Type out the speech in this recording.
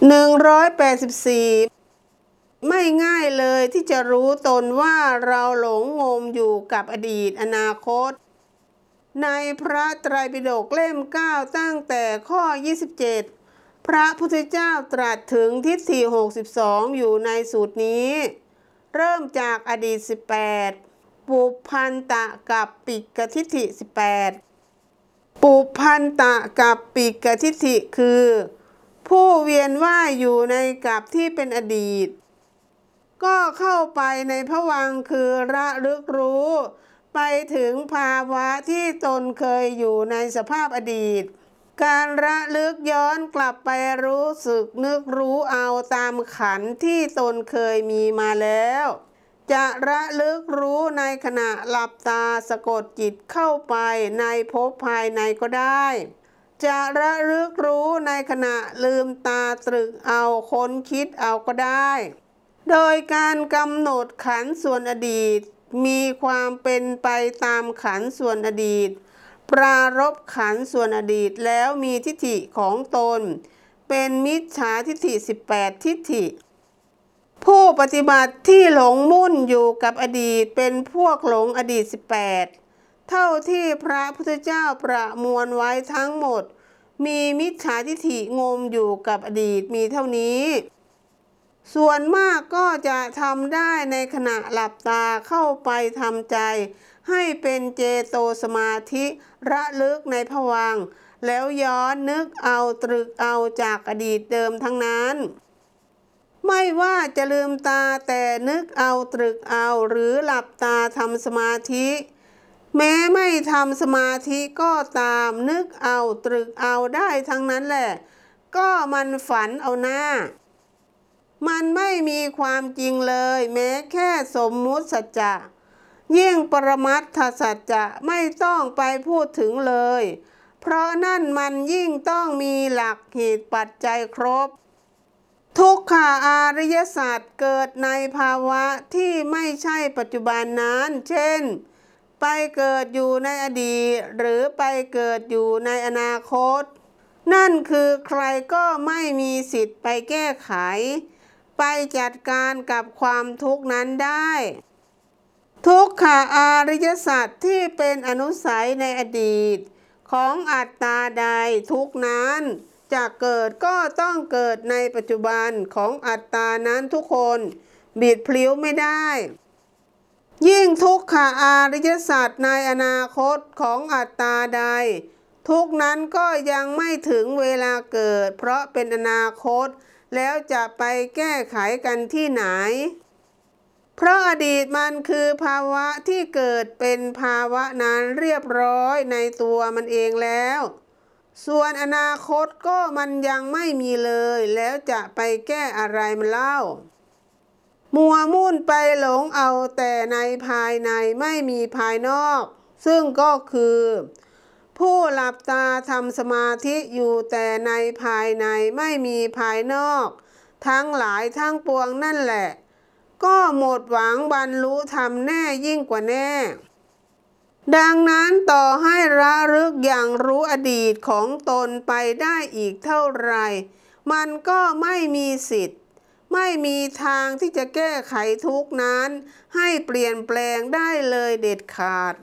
184 ไม่ง่ายเลยที่จะรู้ตนว่าเราหลงงมอยู่กับอดีตอนาคต ในพระไตรปิฎกเล่ม 9 ตั้งแต่ข้อ 27 พระพุทธเจ้าตรัสถึงทิฏฐิ62 อยู่ในสูตรนี้ เริ่มจากอดีต 18 ปุพันตะกับปิกทิฏฐิ 18 ปุพันตะกับปิกทิฏฐิคือ ผู้เวียนว่ายอยู่ในกับที่เป็นอดีต ก็เข้าไปในพวังคือระลึกรู้ ไปถึงภาวะที่ตนเคยอยู่ในสภาพอดีต การระลึกย้อนกลับไปรู้สึกนึกรู้เอาตามขันที่ตนเคยมีมาแล้วจะระลึกรู้ในขณะหลับตาสะกดจิตเข้าไปในภพภายในก็ได้ จะระลึกรู้ในขณะลืมตาตรึกเอาค้นคิดเอาก็ได้ โดยการกำหนดขันส่วนอดีต มีความเป็นไปตามขันส่วนอดีต ปรารบขันส่วนอดีตแล้วมีทิฏฐิของตน เป็นมิจฉาทิฏฐิ 18 ทิฏฐิ ผู้ปฏิบัติที่หลงมุ่นอยู่กับอดีตเป็นพวกหลงอดีต 18เท่าที่พระพุทธเจ้าประมวลไว้ทั้งหมด มีมิจฉาทิฏฐิงมอยู่กับอดีตมีเท่านี้ ส่วนมากก็จะทำได้ในขณะหลับตาเข้าไปทำใจ ให้เป็นเจโตสมาธิระลึกในผวัง แล้วย้อนนึกเอาตรึกเอาจากอดีตเดิมทั้งนั้นไม่ว่าจะลืมตาแต่นึกเอาตรึกเอาหรือหลับตาทำสมาธิ แม้ไม่ทำสมาธิก็ตามนึกเอาตรึกเอาได้ทั้งนั้นแหละ ก็มันฝันเอาหน้า มันไม่มีความจริงเลย แม้แค่สมมุติสัจจะยิ่งปรมัตถสัจจะไม่ต้องไปพูดถึงเลย เพราะนั่นมันยิ่งต้องมีหลักเหตุปัจจัยครบ ทุกขาอาริยศาสตร์เกิดในภาวะที่ไม่ใช่ปัจจุบันนั้น เช่น ไปเกิดอยู่ในอดีต หรือไปเกิดอยู่ในอนาคต นั่นคือใครก็ไม่มีสิทธิ์ไปแก้ไข ไปจัดการกับความทุกข์นั้นได้ ทุกขาอาริยสัจที่เป็นอนุสัยในอดีต ของอัตตาใดทุกนั้นจะเกิดก็ต้องเกิดในปัจจุบันของอัตตานั้นทุกคน บิดพลิ้วไม่ได้ ยิ่งทุกขาอาริยสัจในอนาคตของอัตตาใด ทุกนั้นก็ยังไม่ถึงเวลาเกิด เพราะเป็นอนาคต แล้วจะไปแก้ไขกันที่ไหน เพราะอดีตมันคือภาวะที่เกิดเป็นภาวะนั้นเรียบร้อยในตัวมันเองแล้ว ส่วนอนาคตก็มันยังไม่มีเลย แล้วจะไปแก้อะไรมันเล่า มัวมุ่นไปหลงเอาแต่ในภายในไม่มีภายนอก ซึ่งก็คือ ผู้หลับตาทำสมาธิอยู่แต่ในภายในไม่มีภายนอก ทั้งหลายทั้งปวงนั่นแหละ ก็หมดหวังบรรลุธรรมแน่ยิ่งกว่าแน่ ดังนั้นต่อให้ระลึกอย่างรู้อดีตของตนไปได้อีกเท่าไหรมันก็ไม่มีสิทธิ ไม่มีทางที่จะแก้ไขทุกนั้น ให้เปลี่ยนแปลงได้เลยเด็ดขาด